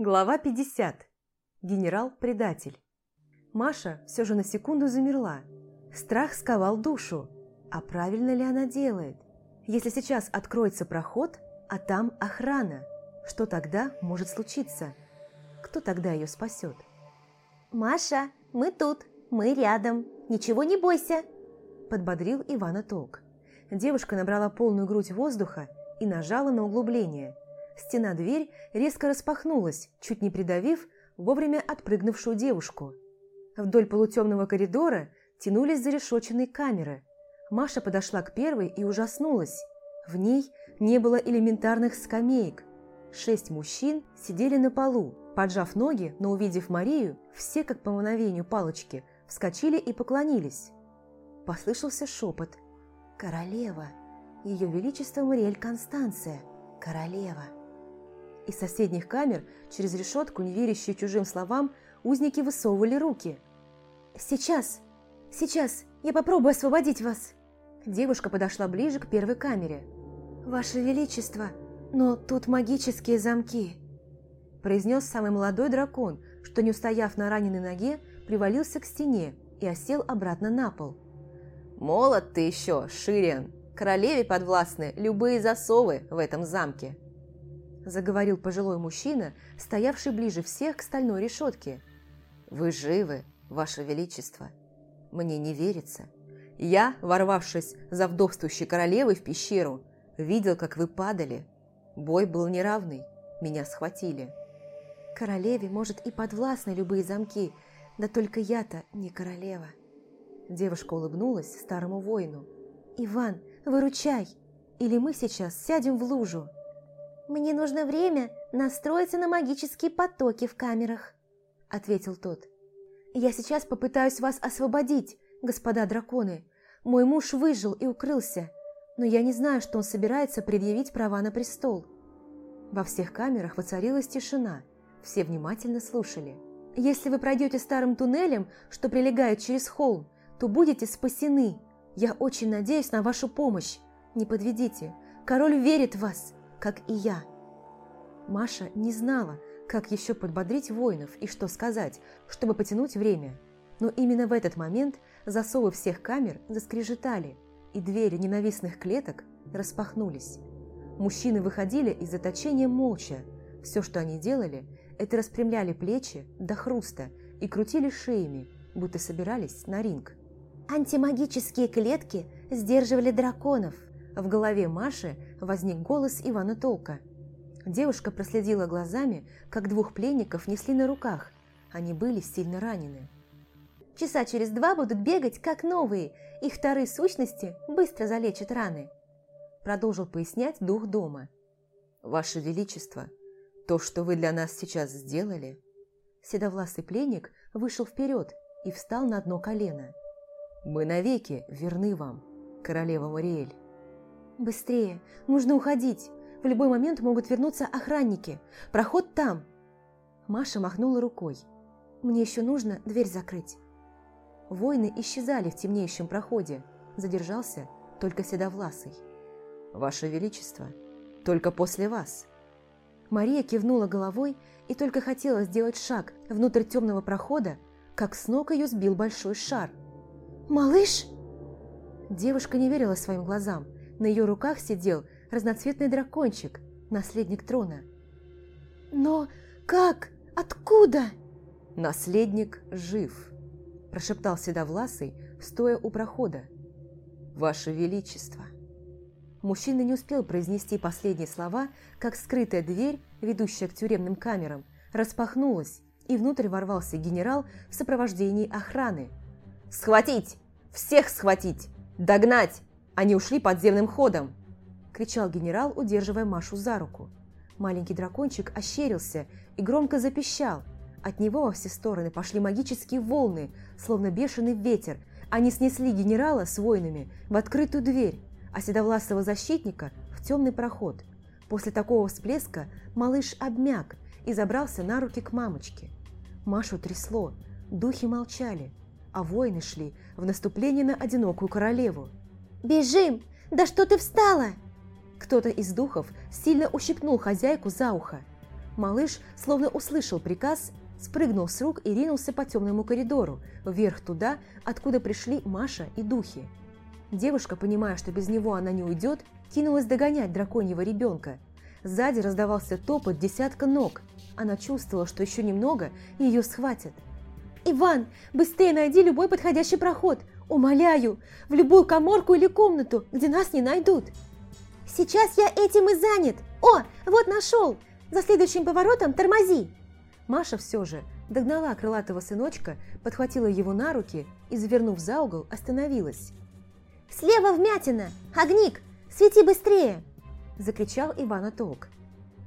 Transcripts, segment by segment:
Глава 50. Генерал-предатель. Маша все же на секунду замерла. Страх сковал душу. А правильно ли она делает? Если сейчас откроется проход, а там охрана, что тогда может случиться? Кто тогда ее спасет? «Маша, мы тут, мы рядом, ничего не бойся!» Подбодрил Ивана Толк. Девушка набрала полную грудь воздуха и нажала на углубление – стена-дверь резко распахнулась, чуть не придавив вовремя отпрыгнувшую девушку. Вдоль полутемного коридора тянулись зарешоченные камеры. Маша подошла к первой и ужаснулась. В ней не было элементарных скамеек. Шесть мужчин сидели на полу, поджав ноги, но увидев Марию, все, как по мановению палочки, вскочили и поклонились. Послышался шепот. «Королева! Ее Величество Мариэль Констанция! Королева!» Из соседних камер, через решетку, не верящие чужим словам, узники высовывали руки. «Сейчас! Сейчас! Я попробую освободить вас!» Девушка подошла ближе к первой камере. «Ваше Величество, но тут магические замки!» Произнес самый молодой дракон, что, не устояв на раненой ноге, привалился к стене и осел обратно на пол. «Молод ты еще, Шириан! Королеве подвластны любые засовы в этом замке!» Заговорил пожилой мужчина, стоявший ближе всех к стальной решетке. «Вы живы, Ваше Величество. Мне не верится. Я, ворвавшись за вдовствующей королевой в пещеру, видел, как вы падали. Бой был неравный, меня схватили». «Королеве, может, и подвластны любые замки, да только я-то не королева». Девушка улыбнулась старому воину. «Иван, выручай, или мы сейчас сядем в лужу». «Мне нужно время настроиться на магические потоки в камерах», – ответил тот. «Я сейчас попытаюсь вас освободить, господа драконы. Мой муж выжил и укрылся, но я не знаю, что он собирается предъявить права на престол». Во всех камерах воцарилась тишина, все внимательно слушали. «Если вы пройдете старым туннелем, что прилегает через холм, то будете спасены. Я очень надеюсь на вашу помощь. Не подведите. Король верит в вас как и я. Маша не знала, как еще подбодрить воинов и что сказать, чтобы потянуть время. Но именно в этот момент засовы всех камер заскрежетали, и двери ненавистных клеток распахнулись. Мужчины выходили из заточения молча. Все, что они делали, это распрямляли плечи до хруста и крутили шеями, будто собирались на ринг. Антимагические клетки сдерживали драконов. В голове Маши возник голос Ивана Толка. Девушка проследила глазами, как двух пленников несли на руках. Они были сильно ранены. «Часа через два будут бегать, как новые. Их вторые сущности быстро залечат раны», продолжил пояснять дух дома. «Ваше Величество, то, что вы для нас сейчас сделали...» Седовласый пленник вышел вперед и встал на одно колено. «Мы навеки верны вам, королева Мариэль». «Быстрее! Нужно уходить! В любой момент могут вернуться охранники! Проход там!» Маша махнула рукой. «Мне еще нужно дверь закрыть». Воины исчезали в темнеющем проходе. Задержался только Седовласый. «Ваше Величество, только после вас!» Мария кивнула головой и только хотела сделать шаг внутрь темного прохода, как с ног ее сбил большой шар. «Малыш!» Девушка не верила своим глазам – на ее руках сидел разноцветный дракончик, наследник трона. «Но как? Откуда?» «Наследник жив», – прошептал Седовласый, стоя у прохода. «Ваше Величество!» Мужчина не успел произнести последние слова, как скрытая дверь, ведущая к тюремным камерам, распахнулась, и внутрь ворвался генерал в сопровождении охраны. «Схватить! Всех схватить! Догнать! Они ушли подземным ходом!» – кричал генерал, удерживая Машу за руку. Маленький дракончик ощерился и громко запищал. От него во все стороны пошли магические волны, словно бешеный ветер. Они снесли генерала с воинами в открытую дверь, а седовласого защитника в темный проход. После такого всплеска малыш обмяк и забрался на руки к мамочке. Машу трясло, духи молчали, а воины шли в наступление на одинокую королеву. «Бежим! Да что ты встала?» Кто-то из духов сильно ущипнул хозяйку за ухо. Малыш, словно услышал приказ, спрыгнул с рук и ринулся по темному коридору, вверх туда, откуда пришли Маша и духи. Девушка, понимая, что без него она не уйдет, кинулась догонять драконьего ребенка. Сзади раздавался топот десятка ног. Она чувствовала, что еще немного, и ее схватят. «Иван, быстрее найди любой подходящий проход! Умоляю, в любую коморку или комнату, где нас не найдут!» «Сейчас я этим и занят! О, вот нашел! За следующим поворотом тормози!» Маша все же догнала крылатого сыночка, подхватила его на руки и, завернув за угол, остановилась. «Слева вмятина! Огник! Свети быстрее!» – закричал Ивана Толк.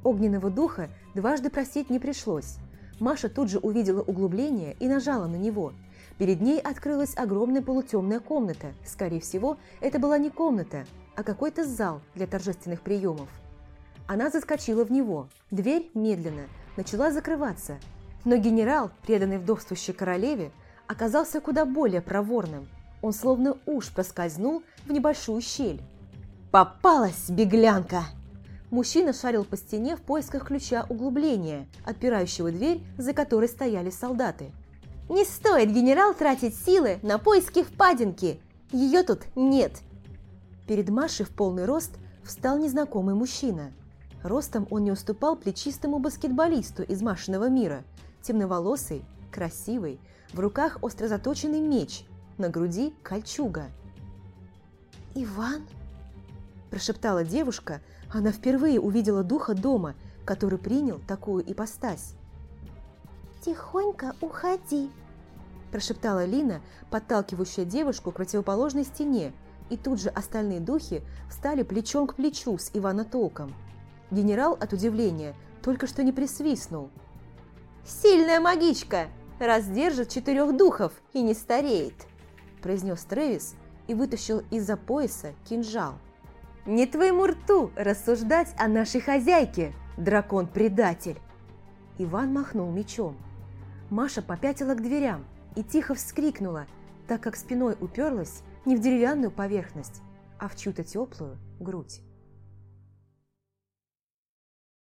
Огненного духа дважды просить не пришлось. Маша тут же увидела углубление и нажала на него. Перед ней открылась огромная полутемная комната. Скорее всего, это была не комната, а какой-то зал для торжественных приемов. Она заскочила в него. Дверь медленно начала закрываться. Но генерал, преданный вдовствующей королеве, оказался куда более проворным. Он словно уж проскользнул в небольшую щель. «Попалась, беглянка!» Мужчина шарил по стене в поисках ключа углубления, отпирающего дверь, за которой стояли солдаты. «Не стоит, генерал, тратить силы на поиски впадинки! Ее тут нет!» Перед Машей в полный рост встал незнакомый мужчина. Ростом он не уступал плечистому баскетболисту из Машиного мира, темноволосый, красивый, в руках остро заточенный меч, на груди кольчуга. «Иван?» – прошептала девушка, она впервые увидела духа дома, который принял такую ипостась. «Тихонько уходи», – прошептала Лина, подталкивающая девушку к противоположной стене, и тут же остальные духи встали плечом к плечу с Ивана Толком. Генерал от удивления только что не присвистнул. «Сильная магичка! Раздержит четырех духов и не стареет!» – произнес Трэвис и вытащил из-за пояса кинжал. «Не твоему рту рассуждать о нашей хозяйке, дракон-предатель!» Иван махнул мечом. Маша попятила к дверям и тихо вскрикнула, так как спиной уперлась не в деревянную поверхность, а в чью-то теплую грудь.